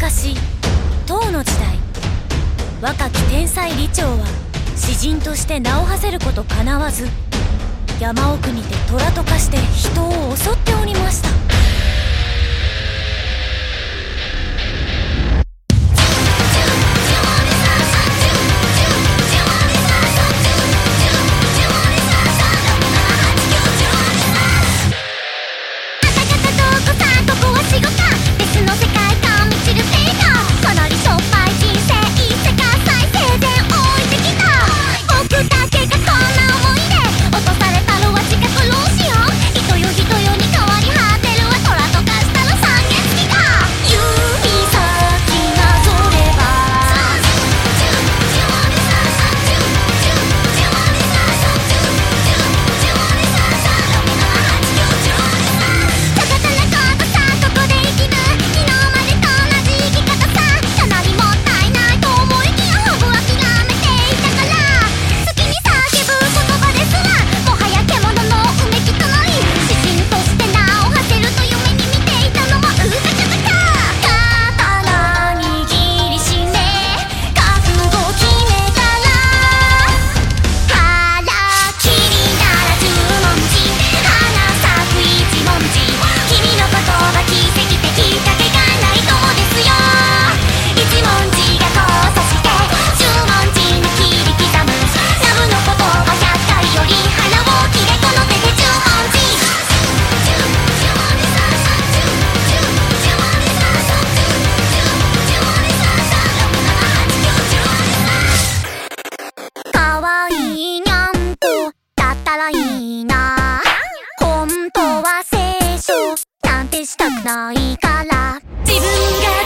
昔唐の時代若き天才李朝は詩人として名を馳せることかなわず山奥にて虎と化して人を襲っておりました。たらいいな。本当は書なんてしたくないから。自分が